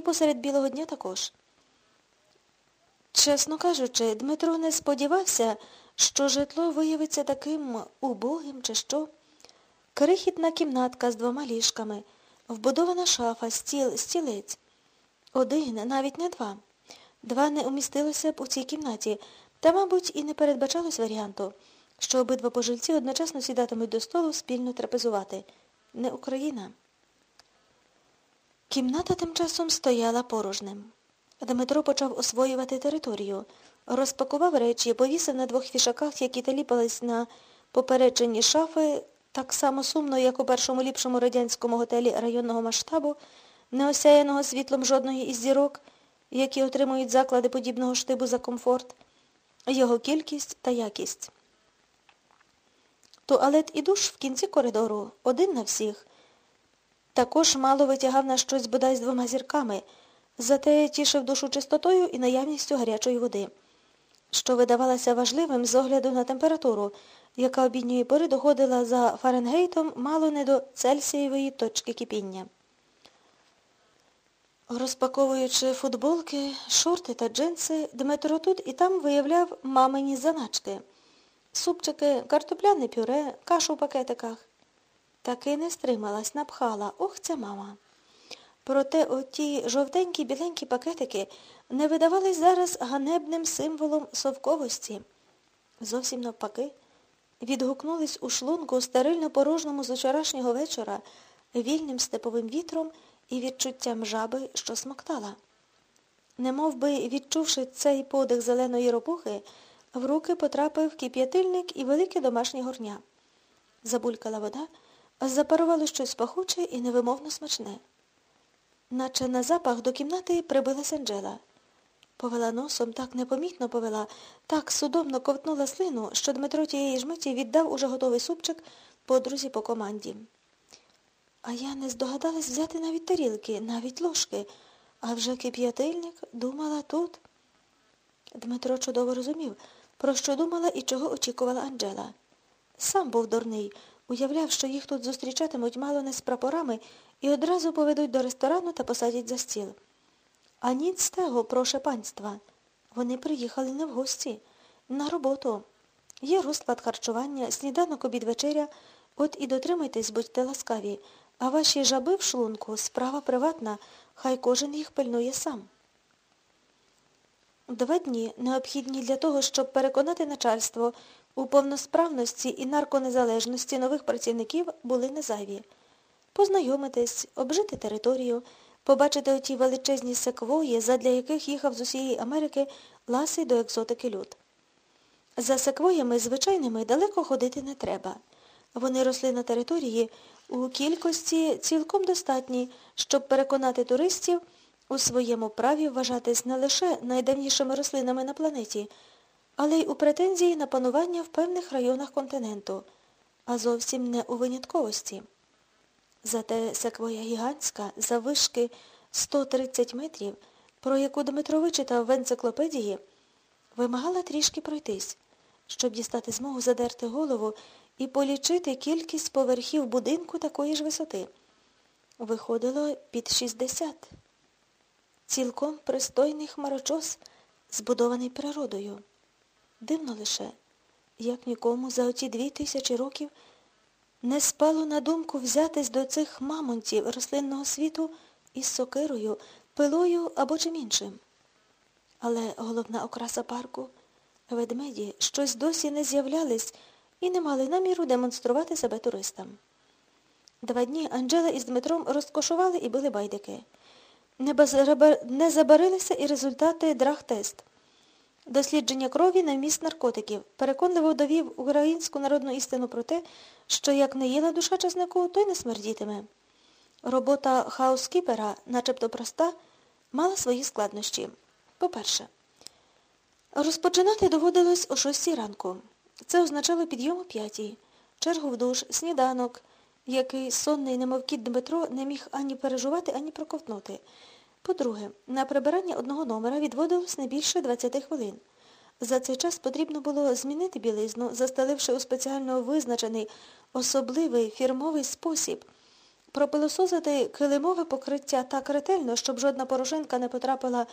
і посеред білого дня також. Чесно кажучи, Дмитро не сподівався, що житло виявиться таким убогим чи що. Крихітна кімнатка з двома ліжками, вбудована шафа, стіл, стілець. Один, навіть не два. Два не умістилося б у цій кімнаті, та, мабуть, і не передбачалось варіанту, що обидва пожильці одночасно сідатимуть до столу спільно трапезувати. Не Україна. Кімната тим часом стояла порожнем. Дмитро почав освоювати територію, розпакував речі, повісив на двох вішаках, які таліпались на попередженні шафи, так само сумно, як у першому ліпшому радянському готелі районного масштабу, не осяяного світлом жодної із зірок, які отримують заклади подібного штибу за комфорт, його кількість та якість. Туалет і душ в кінці коридору, один на всіх. Також мало витягав на щось бодай з двома зірками, зате тішив душу чистотою і наявністю гарячої води, що видавалося важливим з огляду на температуру, яка обідньої пори доходила за Фаренгейтом мало не до Цельсієвої точки кипіння. Розпаковуючи футболки, шорти та джинси, Дмитро тут і там виявляв мамині заначки. Супчики, картопляне пюре, кашу в пакетиках. Таки не стрималась, напхала. Ох, ця мама. Проте оті жовтенькі біленькі пакетики не видавались зараз ганебним символом совковості. Зовсім навпаки, відгукнулись у шлунку стерильно порожному з вчорашнього вечора вільним степовим вітром і відчуттям жаби, що смоктала. Немов би, відчувши цей подих зеленої ропухи, в руки потрапив кип'ятильник і велике домашнє горня. Забулькала вода, запарувало щось пахуче і невимовно смачне. Наче на запах до кімнати прибилась Анджела. Повела носом, так непомітно повела, так судомно ковтнула слину, що Дмитро тієї ж миті віддав уже готовий супчик подрузі по команді. А я не здогадалась взяти навіть тарілки, навіть ложки, а вже кип'ятильник думала тут. Дмитро чудово розумів, про що думала і чого очікувала Анджела. Сам був дурний, уявляв, що їх тут зустрічатимуть мало не з прапорами і одразу поведуть до ресторану та посадять за стіл. А ніц того, проше панства. Вони приїхали не в гості, на роботу. Є розклад харчування, сніданок обід вечеря, от і дотримайтесь, будьте ласкаві, а ваші жаби в шлунку справа приватна, хай кожен їх пильнує сам. Два дні необхідні для того, щоб переконати начальство у повносправності і нарконезалежності нових працівників були незайві. Познайомитись, обжити територію, побачити оті величезні секвої, задля яких їхав з усієї Америки ласий до екзотики люд. За секвоями звичайними далеко ходити не треба. Вони росли на території у кількості цілком достатній, щоб переконати туристів у своєму праві вважатись не лише найдавнішими рослинами на планеті, але й у претензії на панування в певних районах континенту, а зовсім не у винятковості. Зате секвоя гігантська, завишки 130 метрів, про яку Дмитро вичитав в енциклопедії, вимагала трішки пройтись, щоб дістати змогу задерти голову і полічити кількість поверхів будинку такої ж висоти. Виходило під 60. Цілком пристойний хмарочос, збудований природою. Дивно лише, як нікому за оті дві тисячі років не спало на думку взятись до цих мамонтів рослинного світу із сокирою, пилою або чим іншим. Але головна окраса парку, ведмеді, щось досі не з'являлись і не мали наміру демонструвати себе туристам. Два дні Анджела із Дмитром розкошували і били байдики. Не забарилися і результати драг-тест. Дослідження крові на вміст наркотиків переконливо довів українську народну істину про те, що як не їла душа часнику, то й не смердітиме. Робота хаускіпера, начебто проста, мала свої складнощі. По-перше, розпочинати доводилось о шостій ранку. Це означало підйом о п'ятій, чергу в душ, сніданок, який сонний немов кіт Дмитро не міг ані пережувати, ані проковтнути. По-друге, на прибирання одного номера відводилось не більше 20 хвилин. За цей час потрібно було змінити білизну, застеливши у спеціально визначений особливий фірмовий спосіб, пропилососити килимове покриття так ретельно, щоб жодна порошинка не потрапила